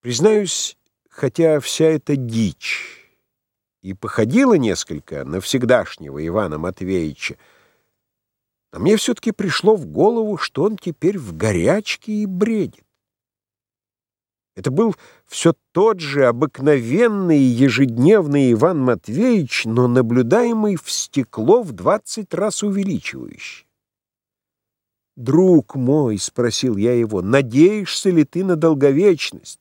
Признаюсь, хотя вся эта дичь и походила несколько на всегдашнего Ивана Матвеевича, но мне все-таки пришло в голову, что он теперь в горячке и бредит. Это был все тот же обыкновенный ежедневный Иван Матвеевич, но наблюдаемый в стекло в двадцать раз увеличивающий. «Друг мой», — спросил я его, — «надеешься ли ты на долговечность?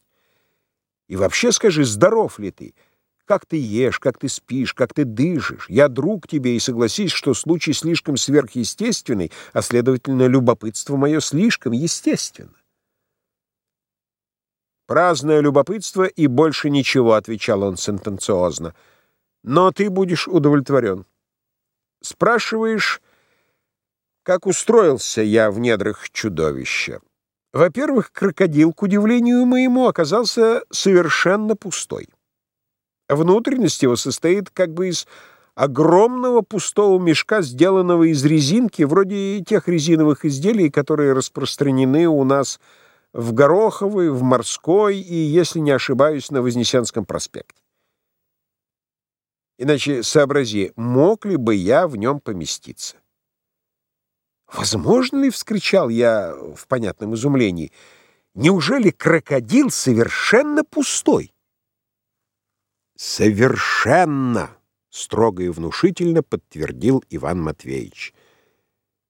И вообще скажи, здоров ли ты? Как ты ешь, как ты спишь, как ты дышишь? Я друг тебе, и согласись, что случай слишком сверхъестественный, а, следовательно, любопытство мое слишком естественно». «Праздное любопытство и больше ничего», — отвечал он сентенциозно. «Но ты будешь удовлетворен. Спрашиваешь, как устроился я в недрах чудовища. Во-первых, крокодил, к удивлению моему, оказался совершенно пустой. Внутренность его состоит как бы из огромного пустого мешка, сделанного из резинки, вроде тех резиновых изделий, которые распространены у нас в Гороховой, в Морской и, если не ошибаюсь, на Вознесенском проспекте. Иначе сообрази, мог ли бы я в нем поместиться? «Возможно ли, — вскричал я в понятном изумлении, — неужели крокодил совершенно пустой?» «Совершенно!» — строго и внушительно подтвердил Иван Матвеевич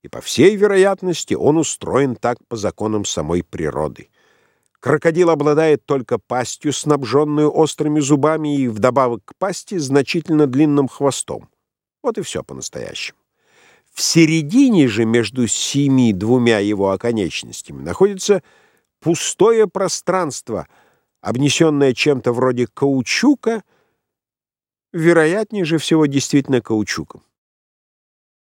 и, по всей вероятности, он устроен так по законам самой природы. Крокодил обладает только пастью, снабженную острыми зубами, и вдобавок к пасти значительно длинным хвостом. Вот и все по-настоящему. В середине же между семи двумя его оконечностями находится пустое пространство, обнесенное чем-то вроде каучука, вероятнее же всего действительно каучуком.